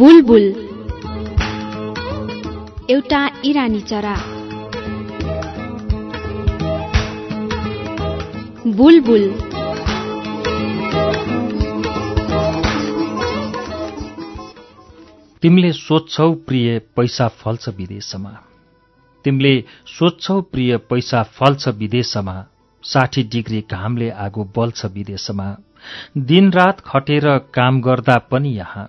बुलबुल। एउटा इरानी चरा। बुलबुल। तिमीले सोध्छौ प्रिय पैसा फल्छ विदेशमा। तिमीले सोध्छौ प्रिय पैसा फल्छ विदेशमा। साठी डिग्री घामले आगो बल्छ विदेशमा। दिनरात खटेर काम गर्दा पनि यहाँ।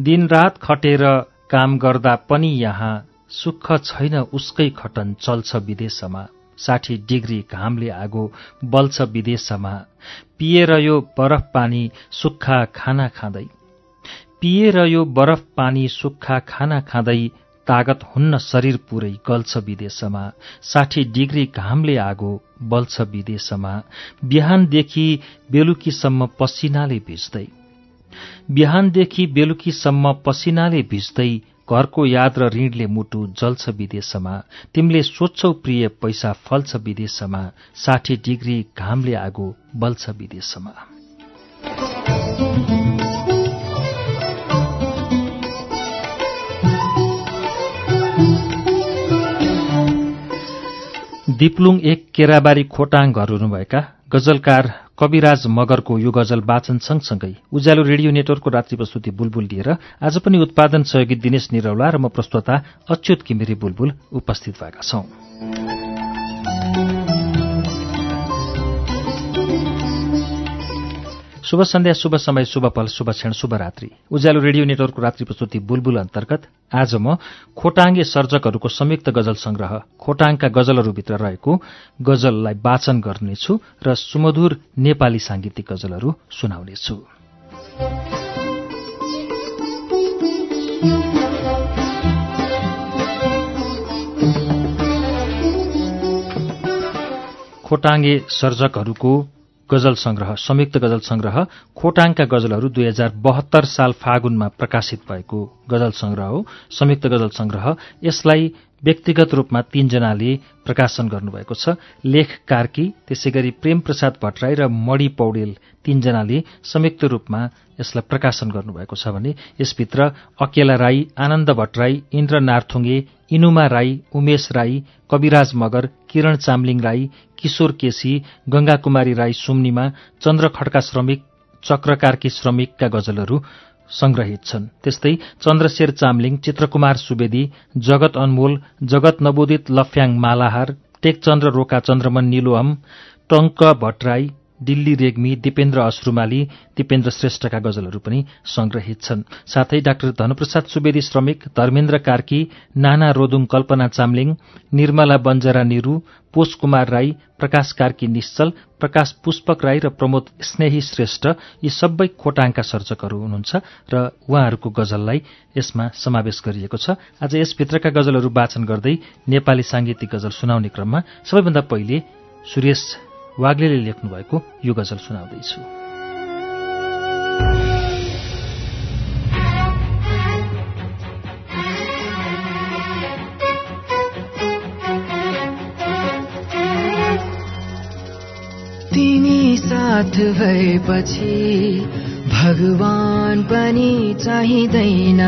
दिनरात खटेर काम गर्दा पनि यहाँ सुख छैन उसकै खटन चल्छ विदेशमा। साठी डिग्री घामले आगो बल्छ विदेशमा। पिएर यो बरफ पानी सुक्खा खाना खाँदै। पिएर यो बरफ पानी सुक्खा खाना खाँदै तागत हुन्न शरीर पूरै गल्छ विदेशमा। साठी डिग्री घामले आगो बल्छ विदेशमा। बिहानदेखि बेलुकीसम्म पसिनाले भिज्दै। बिहानदेखि बेलुकीसम्म पसिनाले भिज्दै घरको याद र ऋणले मुटु जल्छ विदेशमा। तिमीले सोध्छौ प्रिय पैसा फल्छ विदेशमा साठी डिग्री घामले आगो बल्छ विदेशमा। दिप्लुङ एक केराबारी खोटाङ घर हुनुभएका गजलकार कविराज मगरको यो गजल वाचन सँगसँगै उज्यालो रेडियो नेटवर्कको रात्रि प्रस्तुति बुलबुल लिएर आज पनि उत्पादन सहयोगी दिनेश निरौला र म प्रस्तोता अच्युत किमिरी बुलबुल उपस्थित भएका छौं। शुभ सन्ध्या शुभ समय शुभ फल शुभ क्षण शुभ रात्रि। उज्यालो रेडियो नेटवर्कको रात्रि प्रस्तुति बुलबुल अन्तर्गत। आज म खोटाङ्गे सर्जकहरूको संयुक्त गजल संग्रह खोटाङका गजलहरूभित्र रहेको गजललाई वाचन गर्नेछु र सुमधुर नेपाली सांगीतिक गजलहरू सुनाउनेछु। खोटाङ्गे सर्जकहरूको गजल संग्रह संयुक्त गजल संग्रह खोटाङका गजलहरू दुई हजार बहत्तर साल फागुनमा प्रकाशित भएको गजल संग्रह हो। संयुक्त गजल संग्रह यसलाई व्यक्तिगत रूपमा तीनजनाले प्रकाशन गर्नुभएको छ। लेख कार्की त्यसै गरी प्रेम प्रसाद भट्टराई र मणि पौडेल तीनजनाले संयुक्त रूपमा यसलाई प्रकाशन गर्नुभएको छ भने यसभित्र अकेला राई आनन्द भट्टराई इन्द्र नार्थुङ्गे इनुमा राई उमेश राई कविराज मगर किरण चामलिङ राई किशोर केसी गंगाकुमारी राई सुम्निमा चन्द्र खड्का श्रमिक चक्रकारकी श्रमिकका गजलहरू संग्रहित छन्। त्यस्तै चन्द्रशेर चामलिङ चित्रकुमार सुवेदी जगत अनमोल जगत नवोदित लफ्याङ मालाहार टेकचन्द्र रोका चन्द्रमन निलोहम टङ्क भट्टराई दिल्ली रेग्मी दिपेन्द्र अश्रुमाली दिपेन्द्र श्रेष्ठका गजलहरू पनि संग्रहित छन्। साथै डाक्टर धनप्रसाद सुवेदी श्रमिक धर्मेन्द्र कार्की नाना रोदुङ कल्पना चामलिङ निर्मला बन्जरा निरू पोष कुमार राई प्रकाश कार्की निश्चल प्रकाश पुष्पक राई र प्रमोद स्नेही श्रेष्ठ यी सबै खोटाङका सर्जकहरू हुनुहुन्छ र उहाँहरूको गजललाई यसमा समावेश गरिएको छ। आज यसभित्रका गजलहरू वाचन गर्दै नेपाली सांगीतिक गजल सुनाउने क्रममा सबैभन्दा पहिले सुरेश वाग्लेले लेख्नुभएको यो गजल सुनाउँदैछु। तिमी साथ भएपछि भगवान पनि चाहिँदैन।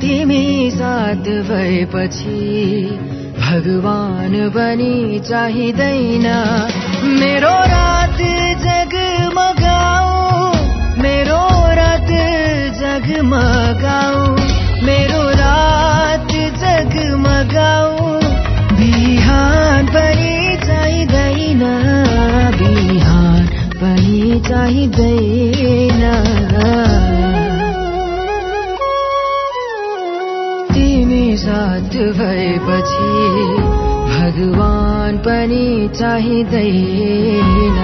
तिमी साथ भएपछि भगवान पनि चाहिँदैन। मेरो रात जगमगाऊ मेरो रात जगमगाऊ मेरो रात जगमगाऊ। बिहान पनि चाहिँदैन बिहान पनि चाहिँदैन। साथ भएपछि भगवान पनि चाहिँदैन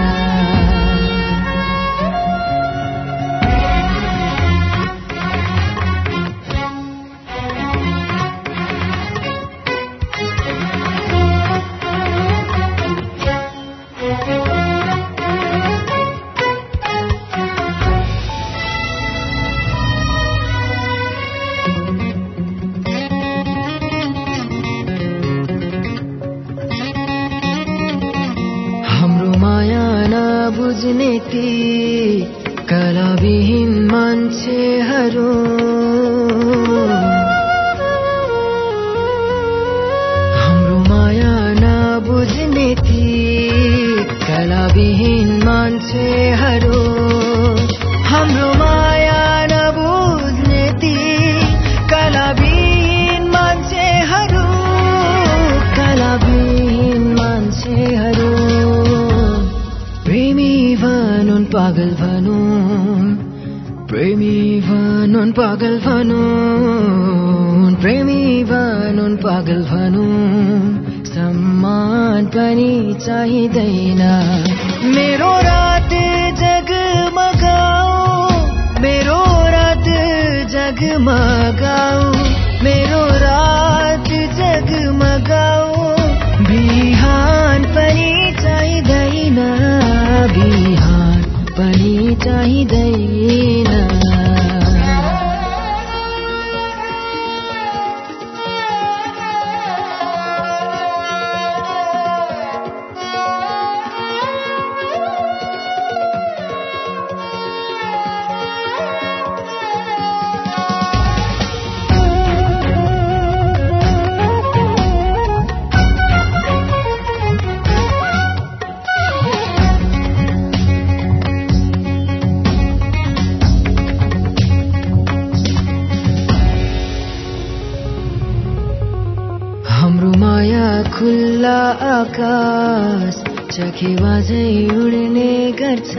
आकाश चखेवा झै उड्ने गर्छ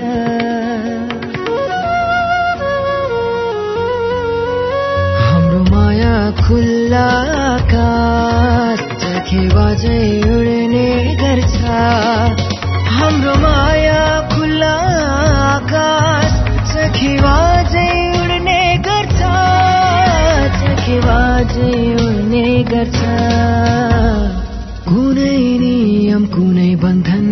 हाम्रो माया खुल्ला आकाश चखेवा झै उड्ने गर्छ हाम्रो माया खुल्ला आकाश चखेवा झै उड्ने गर्छ चखेवा झै उड्ने गर्छ नियम कुनै बन्धन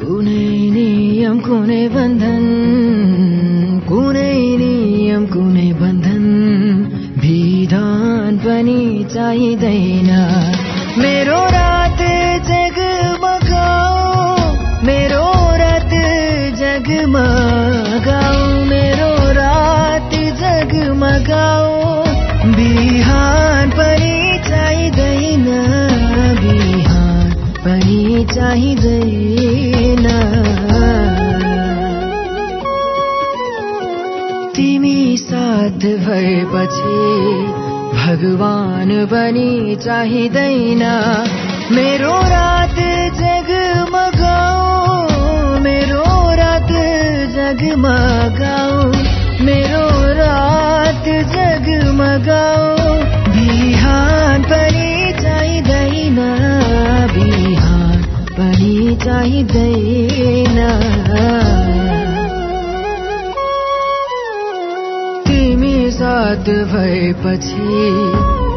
कुनै नियम कुनै बन्धन कुनै नियम कुनै बन्धन विधान पनि चाहिँदैन। तिमी साथ भएपछि भगवान पनि चाहिँदैन मेरो रात जगमगाऊ मेरो रात जगमगाऊ मेरो रात जगमगाऊ। चाहिँदैन। तिमी साथ भएपछि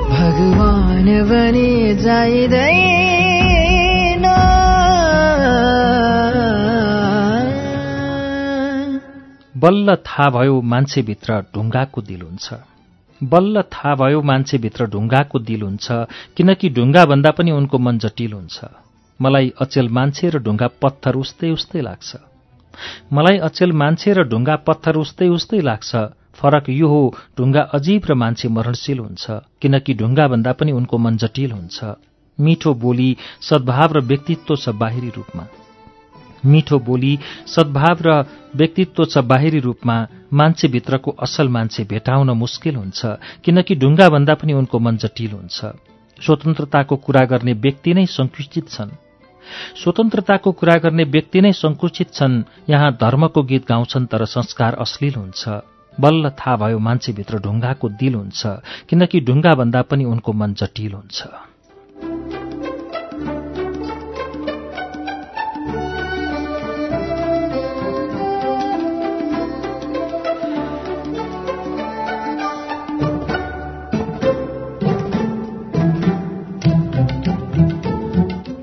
भगवान बने जाइँदैन। बल्ल थाहा भयो मान्छेभित्र ढुङ्गाको दिल हुन्छ। बल्ल थाहा भयो मान्छेभित्र ढुङ्गाको दिल हुन्छ किनकि ढुङ्गाभन्दा पनि उनको मन जटिल हुन्छ। मलाई अचेल मान्छे र ढुङ्गा पत्थर उस्तै उस्तै लाग्छ। मलाई अचेल मान्छे र ढुङ्गा पत्थर उस्तै उस्तै लाग्छ। फरक यो हो ढुङ्गा अजीब र मान्छे मरणशील हुन्छ किनकि ढुङ्गाभन्दा पनि उनको मन जटिल हुन्छ। मिठो बोली सद्भाव र व्यक्तित्व छ बाहिरी रूपमा। मिठो बोली सद्भाव र व्यक्तित्व छ बाहिरी रूपमा। मान्छेभित्रको असल मान्छे भेटाउन मुस्किल हुन्छ किनकि ढुङ्गाभन्दा पनि उनको मन जटिल हुन्छ। स्वतन्त्रताको कुरा गर्ने व्यक्ति नै सङ्कुचित छन्। स्वतन्त्रताको कुरा गर्ने व्यक्ति नै सङ्कुचित छन्। यहाँ धर्मको गीत गाउँछन् तर संस्कार अश्लील हुन्छ। बल्ल थाहा भयो मान्छेभित्र ढुङ्गाको दिल हुन्छ किनकि ढुङ्गाभन्दा पनि उनको मन जटिल हुन्छ।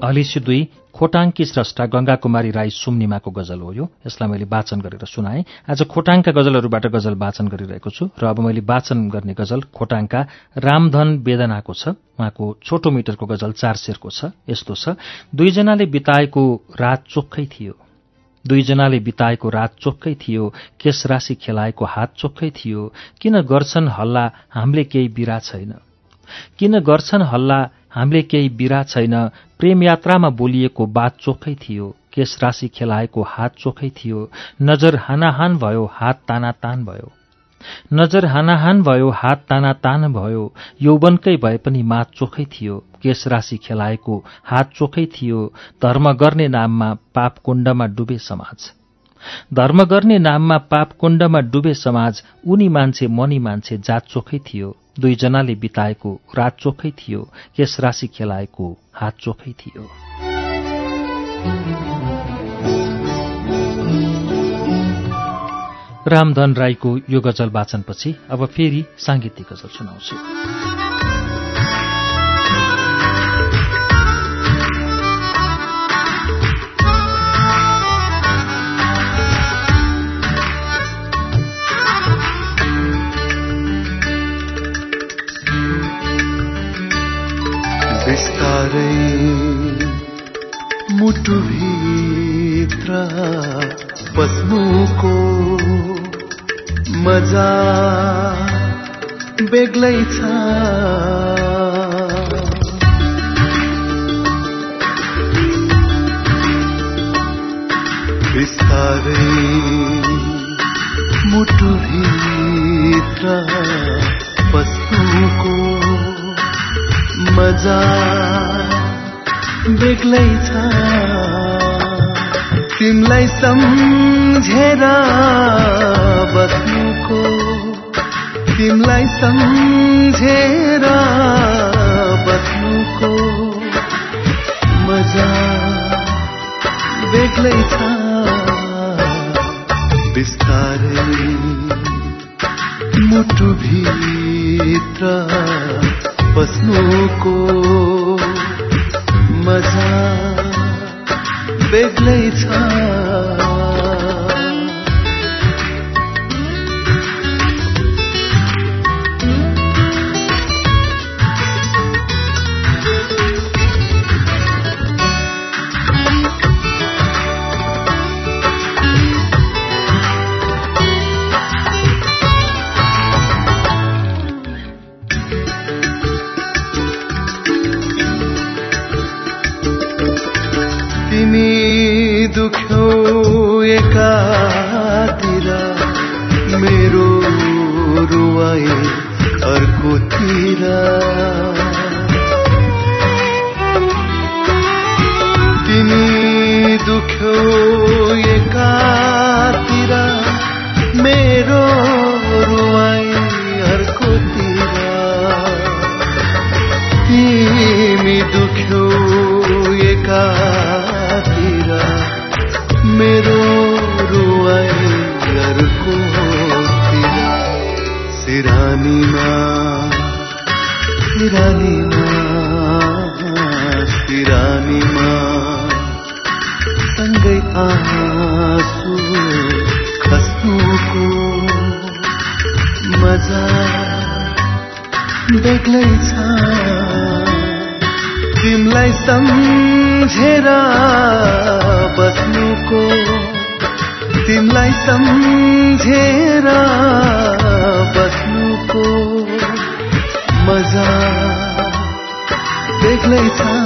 अलिसी दुई खोटाङकी स्रष्टा गंगाकुमारी राई सुम्निमाको गजल हो यो। यसलाई मैले वाचन गरेर सुनाएँ। आज खोटाङका गजलहरूबाट गजल वाचन गरिरहेको छु र अब मैले वाचन गर्ने गजल खोटाङका रामधन वेदनाको छ। उहाँको छोटो मिटरको गजल चार शेरको छ। यस्तो छ दुईजनाले बिताएको रात चोखै थियो। दुईजनाले बिताएको रात चोखै थियो। केस राशि खेलाएको हात चोखै थियो। किन गर्छन् हल्ला? हामीले केही बिरा छैन। किन गर्छन् हल्ला? हामीले केही बिरा छैन। प्रेम यात्रामा बोलिएको बात चोखै थियो। केस राशि खेलाएको हात चोखै थियो। नजर हानाहान भयो हात ताना तान भयो। नजर हानाहान भयो हात ताना तान भयो। यौवनकै भए पनि मात चोखै थियो। केश राशि खेलाएको हात चोखै थियो। धर्म गर्ने नाममा पाप कुण्डमा डुबे समाज। धर्म गर्ने नाममा पाप कुण्डमा डुबे समाज। उनी मान्छे मनी मान्छे जात चोखै थियो। दुईजनाले बिताएको रात चोखै थियो केश राशि खेलाएको हात चोखै थियो। रामधन राईको यो गजल वाचनपछि अब फेरि साङ्गीतिक गजल सुनाउँछु। बिस्तारै मुटुभित्र बस्नुको मजा बेग्लै छ। बिस्तारै मुटुभित्र बस्नुको मजा बेग्लै छ तिमलाई सम्झेर बस्नुको। तिमलाई सम्झेर बस्नुको मजा बेग्लै छ बिस्तारै मुटुभित्र बस्नुको मज़ा बेग्लै छ एकातिर मेरो रुवाई अर्कोतिर। तिमी दुख्यौ एकातिर मेरो बेग्लै छ। तिमलाई सम्झेर बस्नुको तिमलाई सम्झेर बस्नुको मजा बेग्लै छ।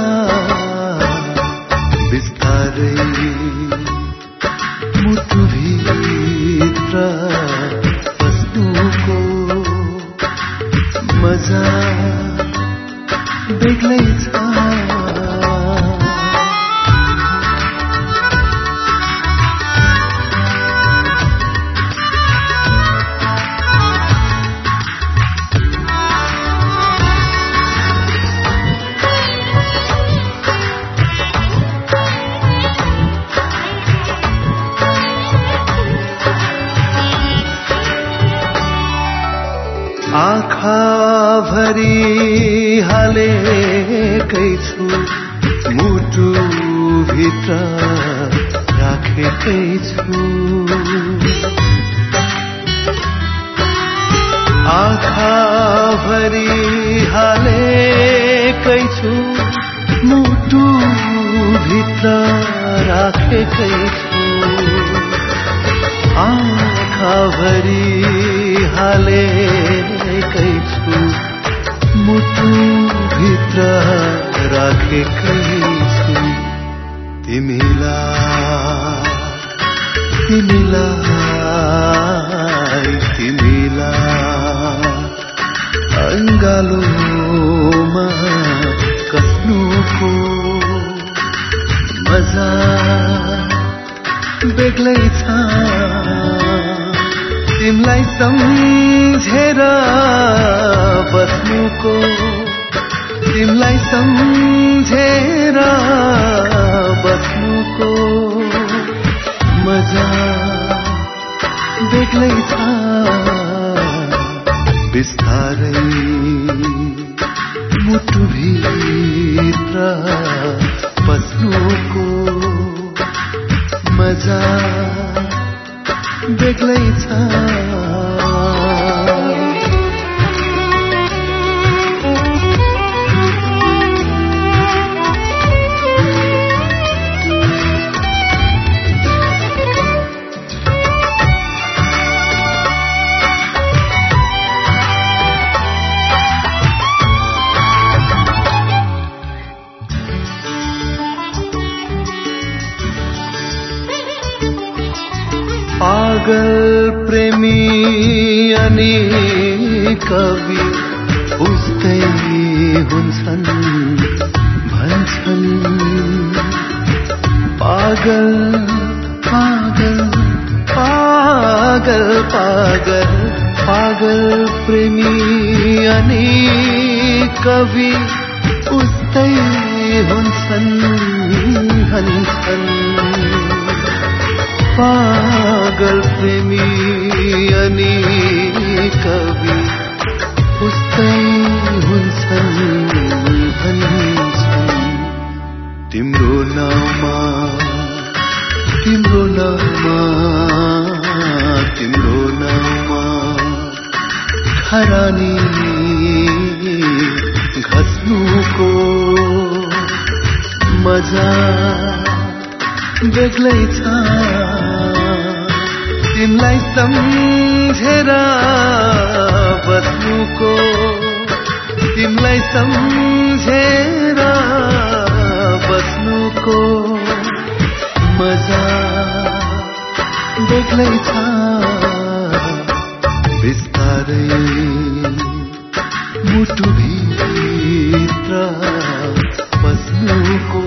कवि उस्तै हुन्छन् भन्छन्। पागल पागल पागल पागल पागल प्रेमी अनि कवि उस्तै हुन्छन् भन्छन्। पागल प्रेमी अनि कवि तिम्रो नाममा तिम्रो नाममा तिम्रो नाममा खरानी घस्नुको मजा बेग्लै छ तिमलाई सम्झेर बस्नुको तिमलाई सम्झेर बस्नुको मजा बेग्लै छ। बिस्तारै मुटुभित्र बस्नुको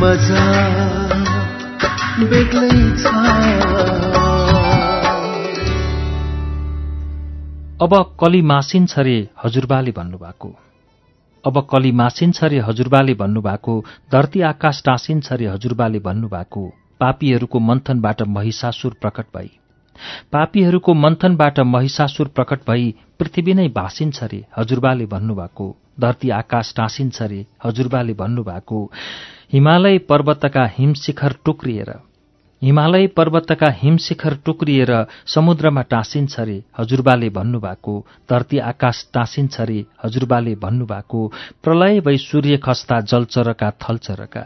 मजा बेग्लै छ। अब कली मासिन्छ रे हजुरबाले भन्नुभएको। अब कली मासिन्छ रे हजुरबाले भन्नुभएको धरती आकाश टाँसिन्छ रे हजुरबाले भन्नुभएको पापीहरूको मन्थनबाट महिषासुर प्रकट भई। पापीहरूको मन्थनबाट महिषासुर प्रकट भई पृथ्वी नै भाँसिन्छ रे हजुरबाले भन्नुभएको धरती आकाश टाँसिन्छ रे हजुरबाले भन्नुभएको हिमालय पर्वतका हिमशिखर टुक्रिएर हिमालय पर्वतका हिमशिखर टुक्रिएर समुद्रमा टाँसिन्छ रे हजुरबाले भन्नुभएको। धरती आकाश टाँसिन्छ रे हजुरबाले भन्नुभएको। प्रलय भई सूर्य खस्ता जलचरका थलचरका।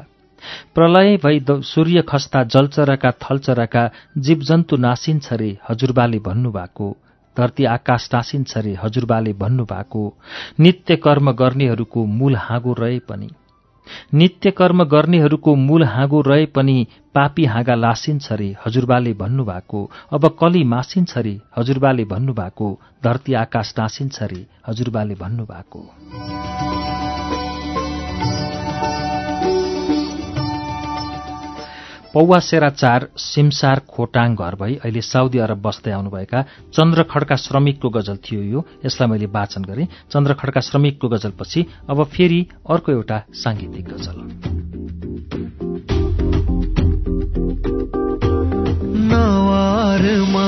प्रलय भई सूर्य खस्ता जलचरका थलचरका जीवजन्तु नासिन्छ रे हजुरबाले भन्नुभएको। धरती आकाश टाँसिन्छ रे हजुरबाले भन्नुभएको। नित्य कर्म गर्नेहरूको मूल हाँगो रहे पनि। नित्य कर्म गर्नेहरूको मूल हाँगो रहे पनि पापी हाँगा लासिन्छ रे हजुरबाले भन्नुभएको। अब कली मासिन्छ रे हजुरबाले भन्नुभएको। धरती आकाश टाँसिन्छ रे हजुरबाले भन्नुभएको। पौवा सेरा चार सिमसार खोटाङ घर भई अहिले साउदी अरब बस्दै आउनुभएका चन्द्र खड्का श्रमिकको गजल थियो यो। यसलाई मैले वाचन गरेँ। चन्द्र खड्का श्रमिकको गजलपछि अब फेरि अर्को एउटा साङ्गीतिक गजल। नवारमा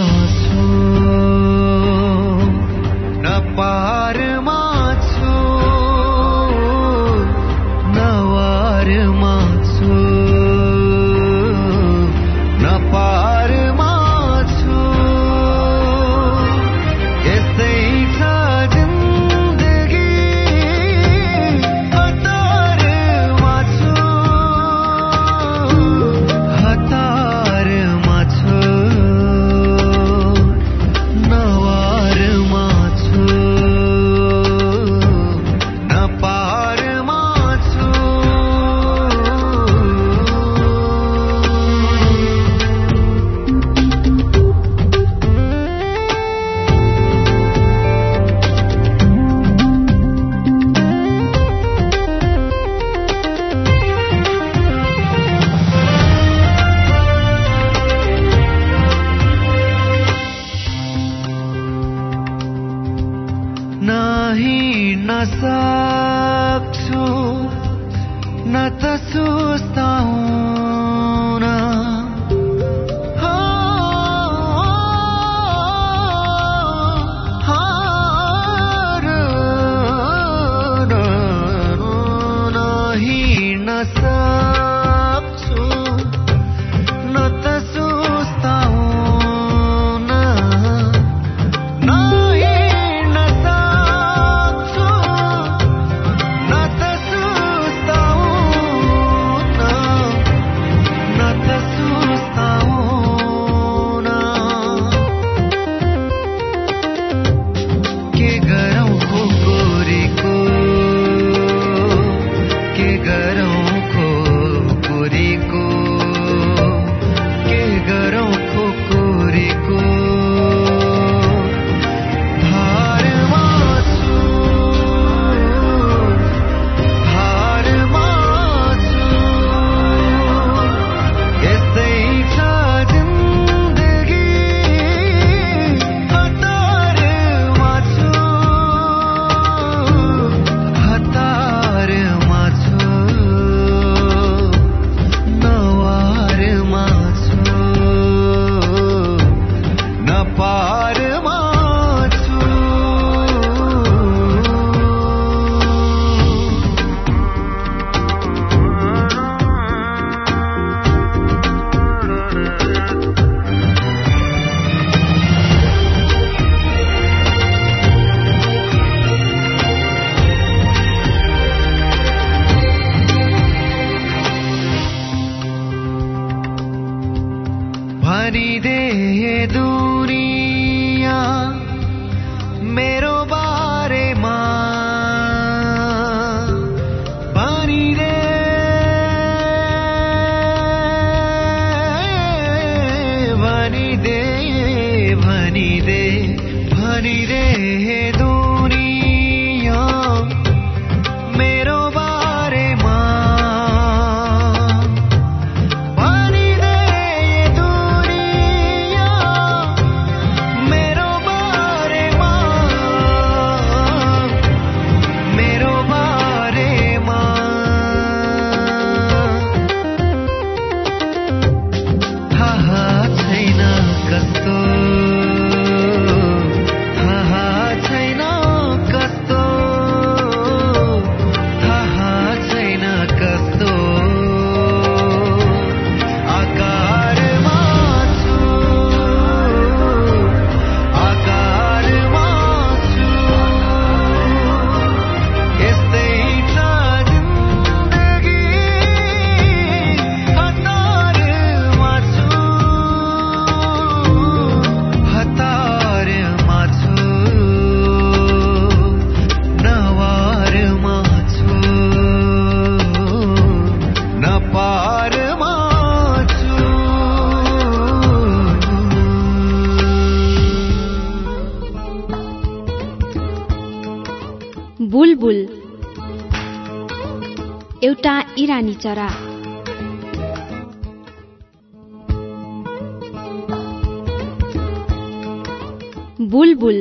बुलबुल।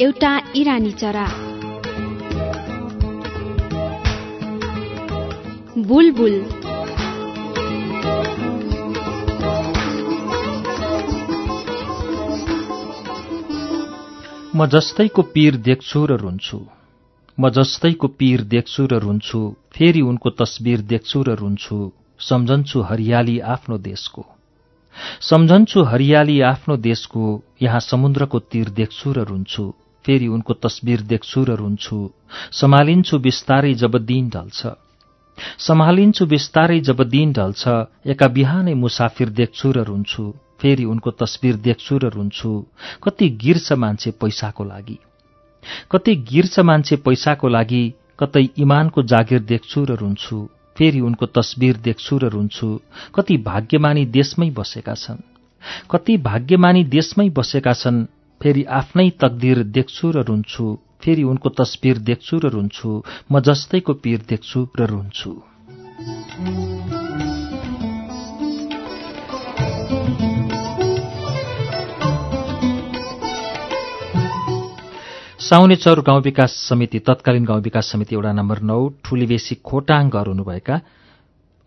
एउटा इरानी चरा। बुलबुल। म जस्तैको पीर देख्छु र रुन्छु। म जस्तैको पीर देख्छु र रुन्छु फेरि उनको तस्बिर देख्छु र रुन्छु सम्झन्छु हरियाली आफ्नो देशको। सम्झन्छु हरियाली आफ्नो देशको यहाँ समुद्रको तीर देख्छु र रुन्छु फेरि उनको तस्बिर देख्छु र रुन्छु सम्हालिन्छु बिस्तारै जब दिन ढल्छ। सम्हालिन्छु बिस्तारै जब दिन ढल्छ एका बिहानै मुसाफिर देख्छु र रुन्छु फेरि उनको तस्बिर देख्छु र रुन्छु कति गिर्छ मान्छे पैसाको लागि। कति गिर्छ मान्छे पैसाको लागि कतै इमानको जागिर देख्छु र रुन्छु फेरि उनको तस्बिर देख्छु र रुन्छु कति भाग्यमानी देशमै बसेका छन्। कति भाग्यमानी देशमै बसेका छन् फेरि आफ्नै तकदिर देख्छु र रुन्छु फेरि उनको तस्बिर देख्छु र रुन्छु म जस्तैको पीर देख्छु र रुन्छु साउने चौर गाउँ विकास समिति तत्कालीन गाउँ विकास समिति वडा नम्बर नौ ठुलीबेसी खोटाङ घर हुनुभएका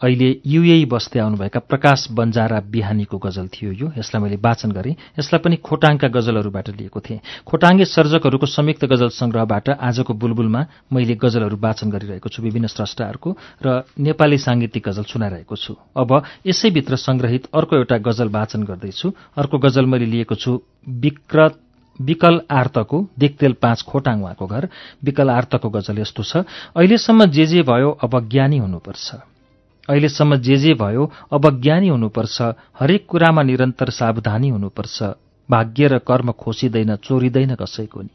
अहिले युए बस्दै आउनुभएका प्रकाश बन्जारा बिहानीको गजल थियो यो। यसलाई मैले वाचन गरेँ। यसलाई पनि खोटाङका गजलहरूबाट लिएको थिएँ। खोटाङ्गे सर्जकहरूको संयुक्त गजल संग्रहबाट आजको बुलबुलमा मैले गजलहरू वाचन गरिरहेको छु विभिन्न स्रष्टाहरूको र नेपाली साङ्गीतिक गजल सुनाइरहेको छु। अब यसैभित्र संग्रहित अर्को एउटा गजल वाचन गर्दैछु। अर्को गजल मैले लिएको छु विक्रत विकल आर्तको दिक्तेल पाँच खोटाङ उहाँको घर विकल आर्तको गजल यस्तो छ अहिलेसम्म जे जे भयो अब ज्ञानी हुनुपर्छ। अहिलेसम्म जे जे भयो अब ज्ञानी हुनुपर्छ हरेक कुरामा निरन्तर सावधानी हुनुपर्छ। भाग्य र कर्म खोसिँदैन चोरिँदैन कसैको नि।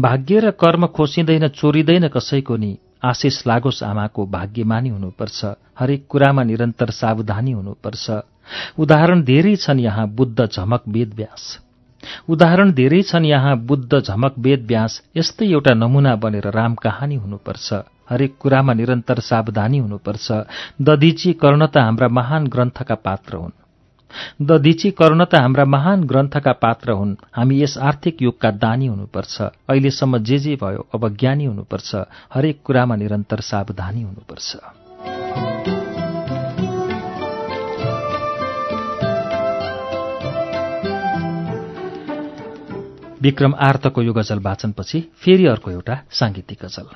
भाग्य र कर्म खोसिँदैन चोरिँदैन कसैको नि। आशिष लागोस् आमाको भाग्यमानी हुनुपर्छ। हरेक कुरामा निरन्तर सावधानी हुनुपर्छ। उदाहरण धेरै छन् यहाँ बुद्ध झमक वेद व्यास उदाहरण धेरै छन् यहाँ बुद्ध झमक वेद व्यास यस्तै एउटा नमुना बनेर राम कहानी हुनुपर्छ। हरेक कुरामा निरन्तर सावधानी हुनुपर्छ। दधिची कर्ण त हाम्रा महान ग्रन्थका पात्र हुन्। दधिची कर्ण त हाम्रा महान ग्रन्थका पात्र हुन्। हामी यस आर्थिक युगका दानी हुनुपर्छ। अहिलेसम्म जे जे भयो अब ज्ञानी हुनुपर्छ। हरेक कुरामा निरन्तर सावधानी हुनुपर्छ। विक्रम आर्तको यो गजल वाचनपछि फेरि अर्को एउटा साङ्गीतिक गजल।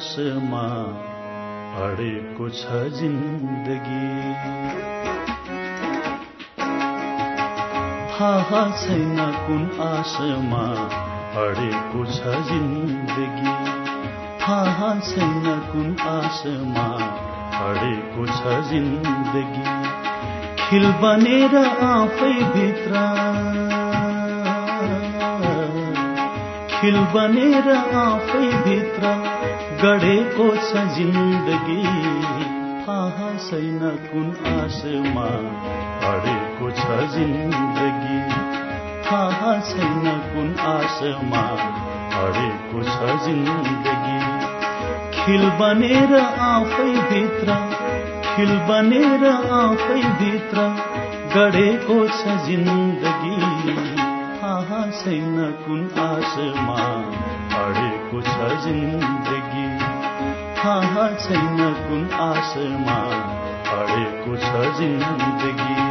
आशमा अडेको छ जिन्दगी। थाहा छैन कुन आशमा अडेको छ जिन्दगी। थाहा छैन कुन आशमा अडेको छ जिन्दगी। खिल बनेर आफै भित्र। खिल बनेर आफै भित्र। गढेको छ जिन्दगी। थाहा छैन कुन आशमा अडेको छ जिन्दगी। थाहा छैन कुन आशमा अडेको छ जिन्दगी। खिल बनेर आफै भित्र खिल बनेर आफै भित्र गढेको छ जिन्दगी। थाहा छैन कुन आशमा अडेको छ जिन्दगी। थाहा छैन कुन आशमा अडेको छ जिन्दगी।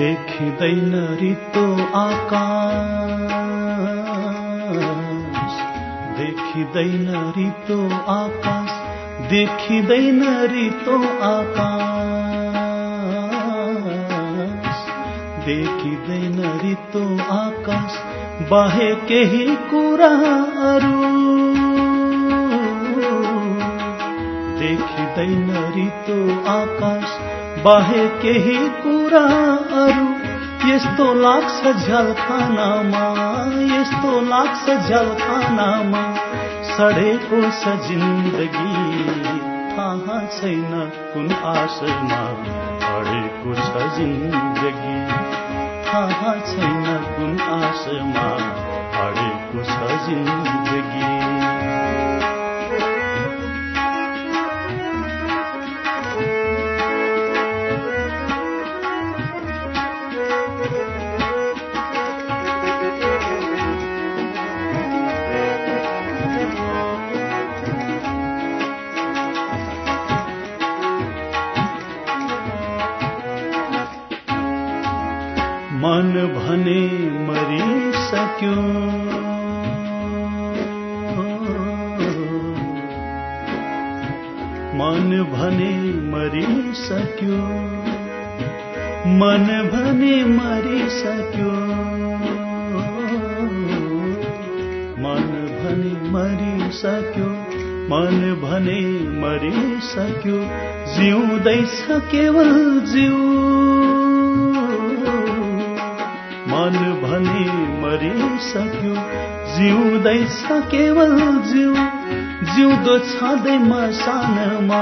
देखिँदैन रितो आकाश। देखिँदैन रितो आकाश। देखिँदैन रितो आकाश। देखिँदैन रितो आकाश। बाहे केही कुराहरू। देखिँदैन रितो आकाश। बाहे केही कुराहरू यस्तो लाग्छ झलखानामा यस्तो लाग्छ झलखानामा सडेको छ जिन्दगी थाहा छैन कुन आशमा अडेको छ जिन्दगी थाहा छैन कुन आशमा अडेको छ जिन्दगी। मन भने मरिसक्यो मन भने मरिसक्यो मन भने मरिसक्यो मन भने मरिसक्यो मन भने मरिसक्यो जिउँदैछ केवल जिउ। मरिसक्यो जिउँदैछ केवल जिउ जिउँदो छँदैमा सानमा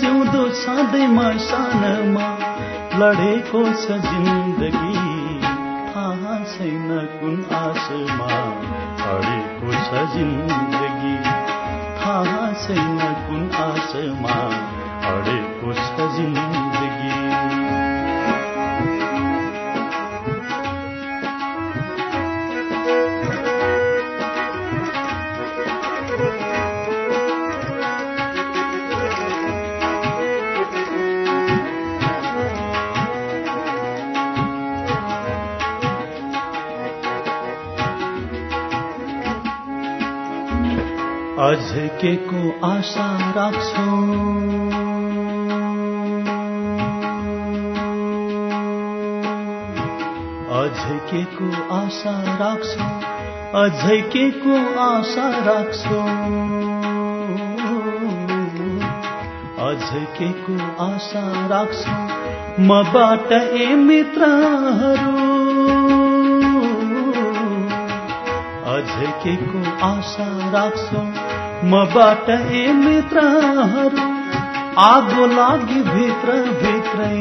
जिउँदो छँदैमा सानमा। लडेको छ जिन्दगी थाहा छैन कुन आशमा। अडेको छ जिन्दगी थाहा छैन कुन आशमा। अडेको छ जिन्दगी। अझ के को आशा राख्छौ। अझ के को आशा राख्छौ अझै के को आशा राख्छौ। अझ के को आशा राख्छौ मबाट ए मित्रहरू। को आशा राख्छौ। मबाट ए मित्रहरू आगो लागि भित्र भित्रै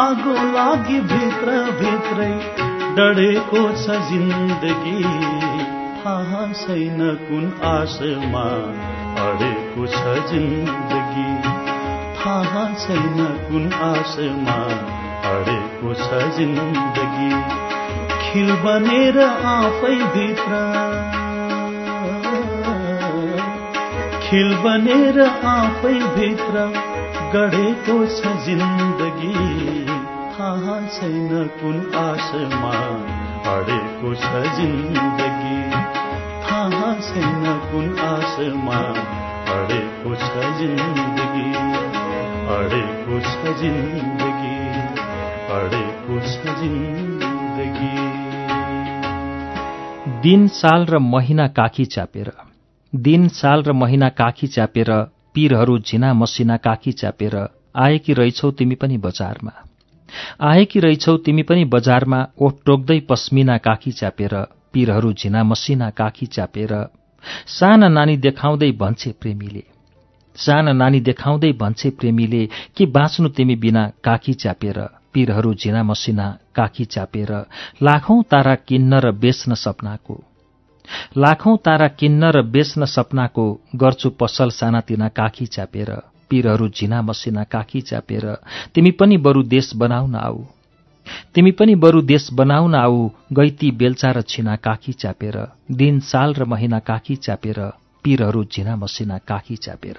आगो लागि भित्र भित्रै डढेको छ जिन्दगी। थाहा छैन कुन आशमा अडेको छ जिन्दगी। थाहा छैन कुन आशमा अडेको छ जिन्दगी। खिल बनेर आफै भित्र खिल बनेर आफै भित्र गढेको छ जिन्दगी। थाहा छैन कुन आशमा अडेको छ जिन्दगी। थाहा छैन कुन आशमा अडेको छ जिन्दगी। अडेको छ जिन्दगी। अडेको छ जिन्दगी। दिन साल र महिना काखी चापेर दिन साल र महिना काखी चापेर पीरहरू झिना मसिना काखी चापेर आएकी रहेछौ तिमी पनि बजारमा। आएकी रहेछौ तिमी पनि बजारमा ओठ टोक्दै पस्मिना काखी चापेर पीरहरू झिना मसिना काखी चापेर साना नानी देखाउँदै भन्छे प्रेमीले। साना नानी देखाउँदै भन्छे प्रेमीले कि बाँच्नु तिमी बिना काखी चापेर पीरहरू झिना मसिना काखी चापेर लाखौं तारा किन्न र बेच्न सपनाको। लाखौं तारा किन्न र बेच्न सपनाको गर्छु पसल सानातिना काखी चापेर पीरहरू झिना मसिना काखी चापेर तिमी पनि बरु देश बनाउन आऊ। तिमी पनि बरु देश बनाउन आऊ गैती बेलचा र छिना काखी चापेर दिन साल र महिना काखी चापेर पीरहरू झिना मसिना काखी चापेर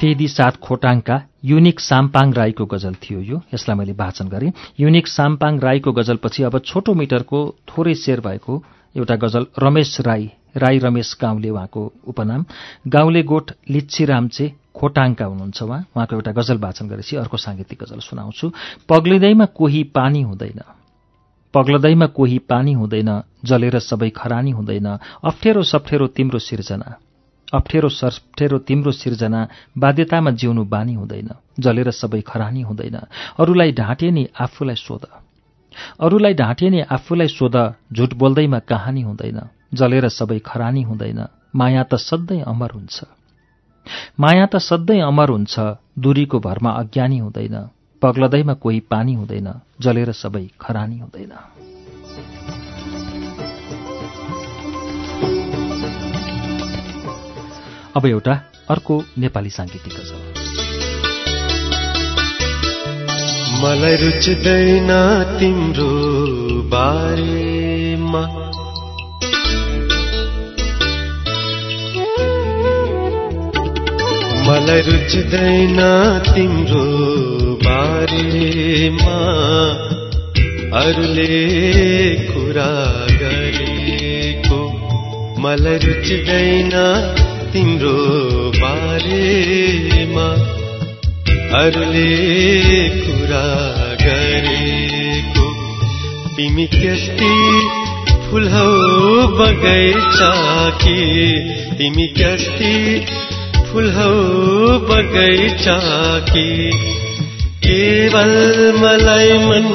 फेदी सात खोटाङका युनिक साम्पाङ राईको गजल थियो यो। यसलाई मैले वाचन गरेँ। युनिक साम्पाङ राईको गजलपछि अब छोटो मिटरको थोरै शेर भएको एउटा गजल रमेश राई राई रमेश गाउँले उहाँको उपनाम। गाउँले गोठ लिच्छी रामचे खोटाङका हुनुहुन्छ उहाँ। उहाँको एउटा गजल वाचन गरेपछि अर्को साङ्गीतिक गजल सुनाउँछु। पग्लिँदैमा कोही पानी हुँदैन। पग्लदैमा कोही पानी हुँदैन। जलेर सबै खरानी हुँदैन। अप्ठ्यारो सप्ठ्यारो तिम्रो सिर्जना। अप्ठ्यारो सप्ठ्यारो तिम्रो सिर्जना बाध्यतामा जिउनु बानी हुँदैन जलेर सबै खरानी हुँदैन। अरूलाई ढाँटे नि आफूलाई सोध। अरूलाई ढाँटे नि आफूलाई सोध झुट बोल्दैमा कहानी हुँदैन जलेर सबै खरानी हुँदैन। माया त सधैँ अमर हुन्छ। माया त सधैँ अमर हुन्छ दूरीको भरमा अज्ञानी हुँदैन पग्लदैमा कोही पानी हुँदैन जलेर सबै खरानी हुँदैन। अब एउटा अर्को नेपाली साङ्गीतिक गजल। मलाई रुच्दैन तिम्रो बारेमा। मलाई रुच्दैन तिम्रो बारेमा। अरूले कुरा गरेको मलाई रुच्दैन तिम्रो बारेमा अरूले कुरा गरेको। तिमी कस्ती फुल बगैँचा कि तिमी फुल बगैँचा कि केवल मलाई मन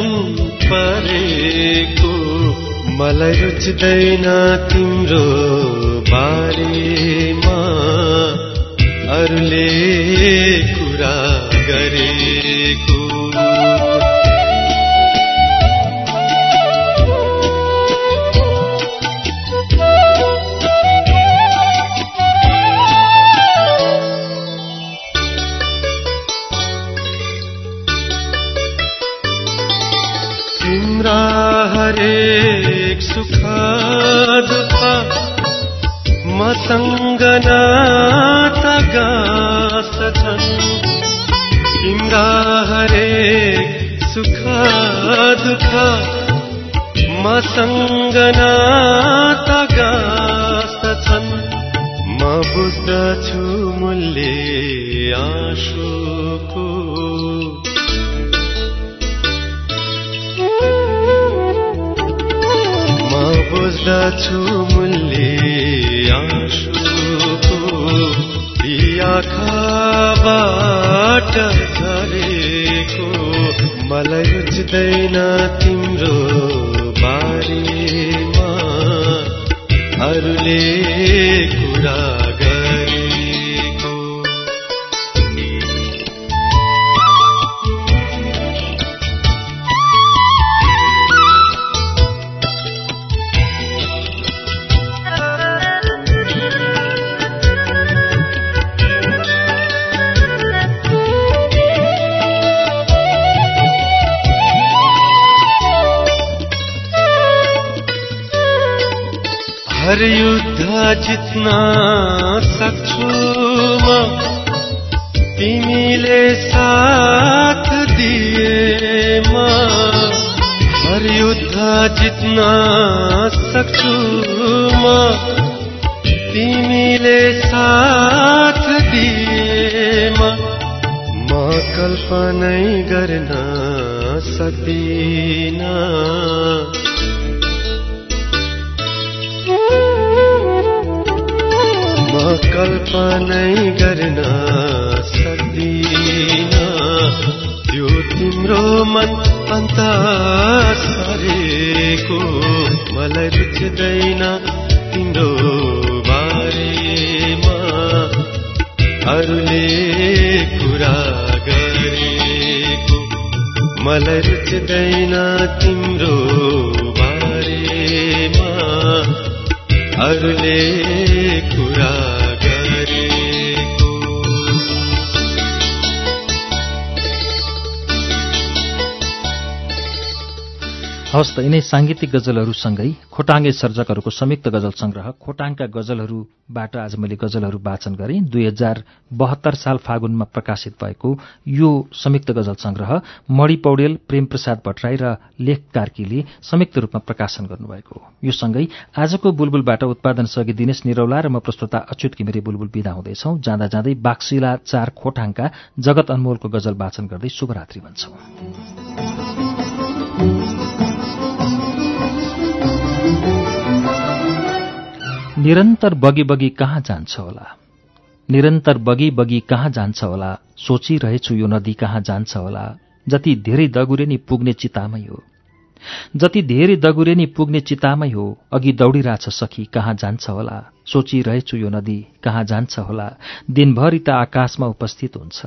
परेको। मलाई रुच्दैन तिम्रो बारेमा। अरूले कुरा गरेको सुख दुःख मसँग नाता गाँस्छन् तिम्रा हरेक सुख दुःख मसँग नाता गाँस्छन् म बुझ्दछु मूल्य आँसुको बुझ्दछु मूल्य आँसुको आँखाबाट झरेको मलाई रुच्दैन तिम्रो बारेमा। अरूले कुरा हर युद्ध जित्न सक्छु म तिमीले साथ दिएमा। हर युद्ध जित्न सक्छु म तिमीले साथ दिएमा। म कल्पनै गर्न सक्दिनँ। कल्पनै गर्न सक्दिन त्यो तिम्रो मन अन्त सरेको मलाई रुच्दैन तिम्रो बारेमा। अरूले कुरा गरेको मलाई रुच्दैन तिम्रो बारेमा। अरूले कुरा हवस् त यिनै साङ्गीतिक गजलहरूसँगै खोटाङ्गे सर्जकहरूको संयुक्त गजल संग्रह खोटाङका गजलहरूबाट आज मैले गजलहरू वाचन गरेँ। दुई हजार बहत्तर साल फागुनमा प्रकाशित भएको यो संयुक्त गजल संग्रह मणि पौडेल प्रेमप्रसाद भट्टराई र लेख कार्कीले संयुक्त रूपमा प्रकाशन गर्नुभएको यो सँगै आजको बुलबुलबाट उत्पादन सघि दिनेश निरौला र म प्रस्तुता अच्युत घिमिरे बुलबुल विदा हुँदैछौ। जाँदा जाँदै बाक्सिला चार खोटाङका जगत अनमोलको गजल वाचन गर्दै शुभरात्रि भन्छौ। निरन्तर बगी बगी कहाँ जान्छ होला? निरन्तर बगी बगी कहाँ जान्छ होला? सोचिरहेछु यो नदी कहाँ जान्छ होला? जति धेरै दगुरे नि पुग्ने चितामै हो। जति धेरै दगुरे नि पुग्ने चितामै हो अघि दौडिरहेछ सखी कहाँ जान्छ होला? सोचिरहेछु यो नदी कहाँ जान्छ होला? दिनभरि त आकाशमा उपस्थित हुन्छ।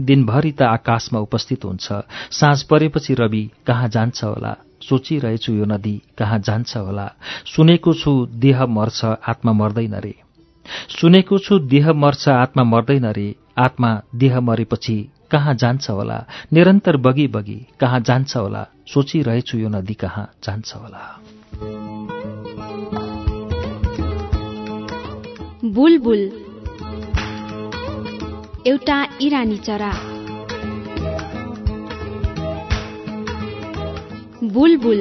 दिनभरि त आकाशमा उपस्थित हुन्छ। साँझ परेपछि रवि कहाँ जान्छ होला? सोचिरहेछु यो नदी कहाँ जान्छ होला। सुनेको छु देह मर्छ आत्मा मर्दैन रे। सुनेको छु देह मर्छ आत्मा मर्दैन रे। आत्मा देह मरेपछि कहाँ जान्छ होला? निरन्तर बगी बगी कहाँ जान्छ होला? सोचिरहेछु यो नदी कहाँ जान्छ होला। बुलबुल। एउटा इरानी चरा। बुलबुल